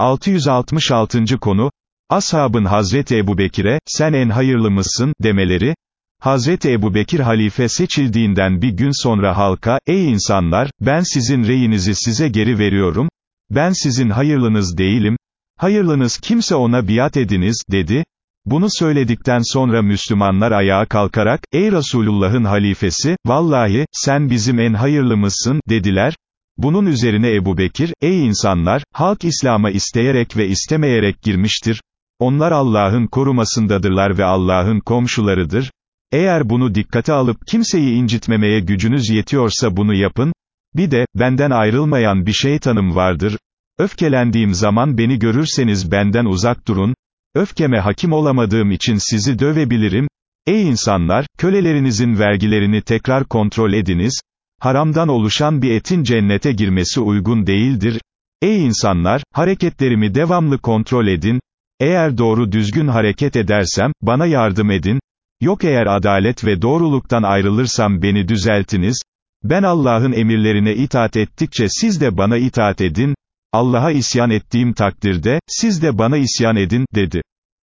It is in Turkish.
666. konu, Ashabın Hazreti Ebubekir'e, sen en hayırlı mısın, demeleri, Hazreti Ebubekir halife seçildiğinden bir gün sonra halka, ey insanlar, ben sizin reyinizi size geri veriyorum, ben sizin hayırlınız değilim, hayırlınız kimse ona biat ediniz, dedi, bunu söyledikten sonra Müslümanlar ayağa kalkarak, ey Resulullah'ın halifesi, vallahi, sen bizim en hayırlımızsın, dediler, bunun üzerine Ebu Bekir, ey insanlar, halk İslam'a isteyerek ve istemeyerek girmiştir, onlar Allah'ın korumasındadırlar ve Allah'ın komşularıdır, eğer bunu dikkate alıp kimseyi incitmemeye gücünüz yetiyorsa bunu yapın, bir de, benden ayrılmayan bir şeytanım vardır, öfkelendiğim zaman beni görürseniz benden uzak durun, öfkeme hakim olamadığım için sizi dövebilirim, ey insanlar, kölelerinizin vergilerini tekrar kontrol ediniz, haramdan oluşan bir etin cennete girmesi uygun değildir, ey insanlar, hareketlerimi devamlı kontrol edin, eğer doğru düzgün hareket edersem, bana yardım edin, yok eğer adalet ve doğruluktan ayrılırsam beni düzeltiniz, ben Allah'ın emirlerine itaat ettikçe siz de bana itaat edin, Allah'a isyan ettiğim takdirde, siz de bana isyan edin, dedi.